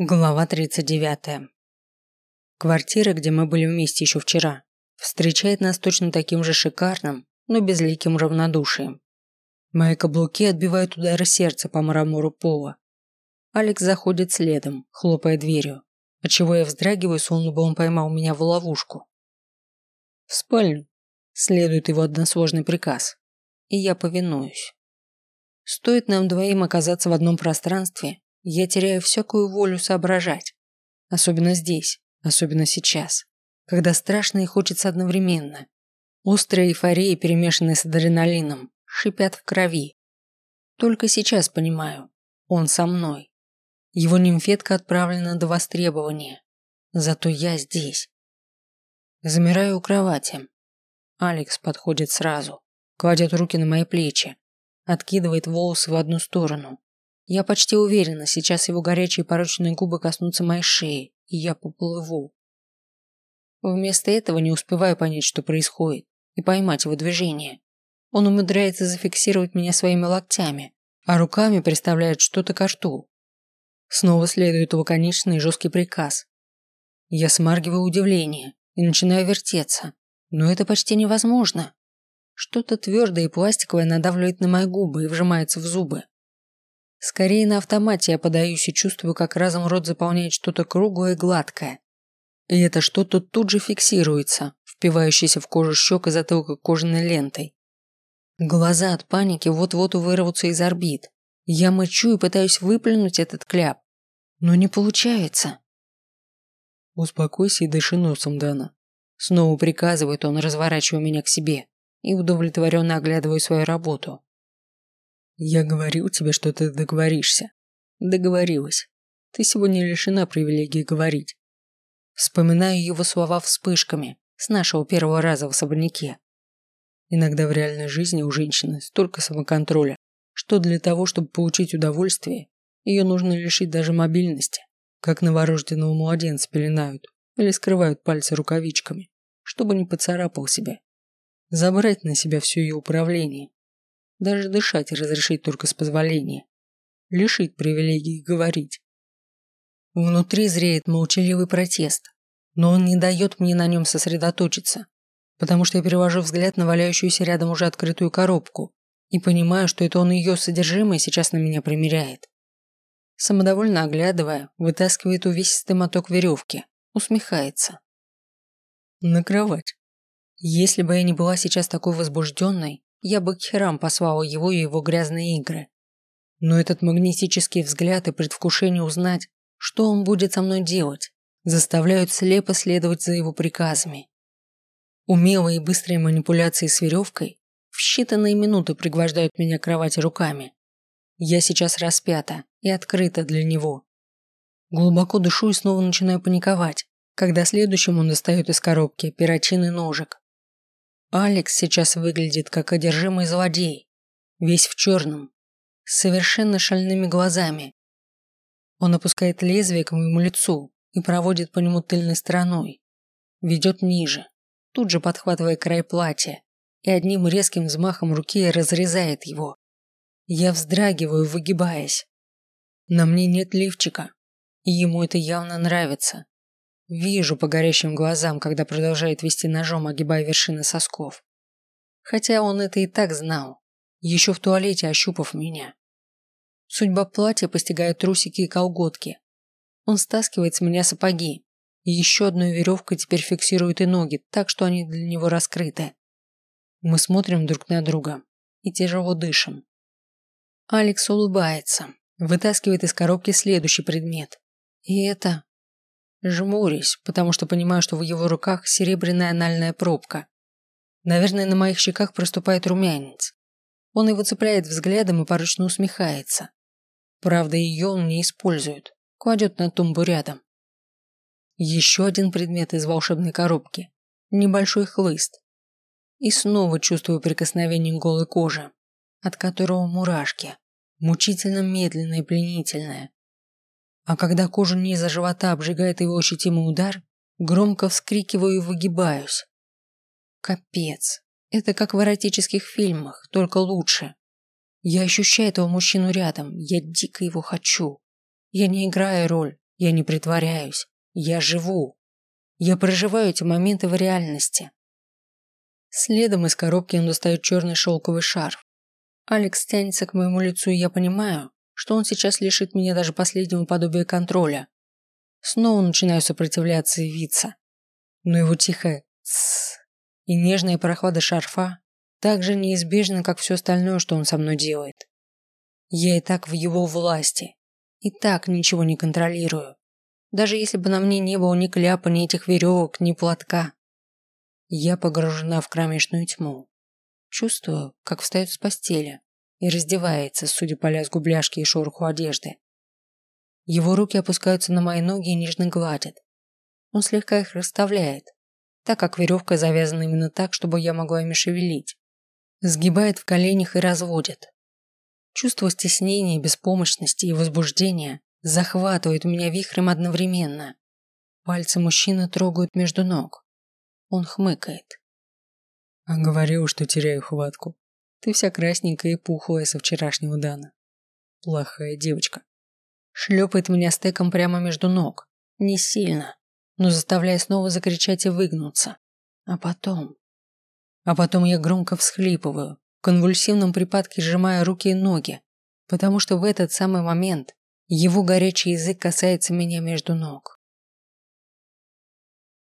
Глава 39. Квартира, где мы были вместе еще вчера, встречает нас точно таким же шикарным, но безликим равнодушием. Мои каблуки отбивают удары сердца по мрамору пола. Алекс заходит следом, хлопая дверью, отчего я вздрагиваю, словно бы он поймал меня в ловушку. В спальню следует его односложный приказ, и я повинуюсь. Стоит нам двоим оказаться в одном пространстве, я теряю всякую волю соображать. Особенно здесь, особенно сейчас, когда страшно и хочется одновременно. Острая эйфория, перемешанная с адреналином, шипят в крови. Только сейчас понимаю, он со мной. Его нимфетка отправлена до востребования. Зато я здесь. Замираю у кровати. Алекс подходит сразу, кладет руки на мои плечи, откидывает волосы в одну сторону, я почти уверена, сейчас его горячие порочные губы коснутся моей шеи, и я поплыву. Вместо этого не успеваю понять, что происходит, и поймать его движение. Он умудряется зафиксировать меня своими локтями, а руками представляет что-то ко рту. Снова следует лаконичный и жесткий приказ. Я смаргиваю удивление и начинаю вертеться, но это почти невозможно. Что-то твердое и пластиковое надавливает на мои губы и вжимается в зубы. Скорее на автомате я подаюсь и чувствую, как разом рот заполняет что-то круглое и гладкое. И это что-то тут же фиксируется, впивающееся в кожу щек и затылка кожаной лентой. Глаза от паники вот-вот вырвутся из орбит. Я мычу и пытаюсь выплюнуть этот кляп. Но не получается. «Успокойся и дыши носом, Дана». Снова приказывает он, разворачивая меня к себе, и удовлетворенно оглядываю свою работу. Я говорил тебе, что ты договоришься. Договорилась. Ты сегодня лишена привилегии говорить. Вспоминаю его слова вспышками с нашего первого раза в особняке. Иногда в реальной жизни у женщины столько самоконтроля, что для того, чтобы получить удовольствие, ее нужно лишить даже мобильности, как новорожденного младенца пеленают или скрывают пальцы рукавичками, чтобы не поцарапал себя. Забрать на себя все ее управление даже дышать разрешить только с позволения. Лишить привилегии говорить. Внутри зреет молчаливый протест, но он не дает мне на нем сосредоточиться, потому что я перевожу взгляд на валяющуюся рядом уже открытую коробку и понимаю, что это он ее содержимое сейчас на меня примеряет. Самодовольно оглядывая, вытаскивает увесистый моток веревки, усмехается. На кровать. Если бы я не была сейчас такой возбужденной, я бы к херам послал его и его грязные игры. Но этот магнетический взгляд и предвкушение узнать, что он будет со мной делать, заставляют слепо следовать за его приказами. Умелые и быстрые манипуляции с веревкой в считанные минуты пригвождают меня к кровати руками. Я сейчас распята и открыта для него. Глубоко дышу и снова начинаю паниковать, когда следующим он достает из коробки перочинный ножик. Алекс сейчас выглядит как одержимый злодей, весь в черном, с совершенно шальными глазами. Он опускает лезвие к моему лицу и проводит по нему тыльной стороной. Ведет ниже, тут же подхватывая край платья и одним резким взмахом руки разрезает его. Я вздрагиваю, выгибаясь. На мне нет лифчика, и ему это явно нравится. Вижу по горящим глазам, когда продолжает вести ножом, огибая вершины сосков. Хотя он это и так знал, еще в туалете ощупав меня. Судьба платья постигает трусики и колготки. Он стаскивает с меня сапоги, и еще одной веревкой теперь фиксирует и ноги, так что они для него раскрыты. Мы смотрим друг на друга и тяжело дышим. Алекс улыбается, вытаскивает из коробки следующий предмет. И это Жмурюсь, потому что понимаю, что в его руках серебряная анальная пробка. Наверное, на моих щеках проступает румянец. Он его цепляет взглядом и порочно усмехается. Правда, ее он не использует. Кладет на тумбу рядом. Еще один предмет из волшебной коробки. Небольшой хлыст. И снова чувствую прикосновение голой кожи, от которого мурашки. Мучительно медленное и пленительное. А когда кожу низа живота обжигает его ощутимый удар, громко вскрикиваю и выгибаюсь. Капец. Это как в эротических фильмах, только лучше. Я ощущаю этого мужчину рядом, я дико его хочу. Я не играю роль, Я не притворяюсь. Я живу. Я проживаю эти моменты в реальности. Следом из коробки он достает черный шелковый шарф. Алекс тянется к моему лицу, и я понимаю, что он сейчас лишит меня даже последнего подобия контроля. Снова начинаю сопротивляться и виться. Но его тихое «тссс» и нежная прохлада шарфа так же неизбежны, как все остальное, что он со мной делает. Я и так в его власти. И так ничего не контролирую. Даже если бы на мне не было ни кляпа, ни этих веревок, ни платка. Я погружена в кромешную тьму. Чувствую, как встает с постели и раздевается, судя по лязгу бляшки и шороху одежды. Его руки опускаются на мои ноги и нежно гладят. Он слегка их расставляет, так как веревка завязана именно так, чтобы я могла ими шевелить. Сгибает в коленях и разводит. Чувство стеснения, беспомощности и возбуждения захватывает меня вихрем одновременно. Пальцы мужчины трогают между ног. Он хмыкает. А говорил, что теряю хватку. Ты вся красненькая и пухлая со вчерашнего Дана. Плохая девочка. Шлепает меня стеком прямо между ног. Не сильно, но заставляя снова закричать и выгнуться. А потом... А потом я громко всхлипываю, в конвульсивном припадке сжимая руки и ноги, потому что в этот самый момент его горячий язык касается меня между ног.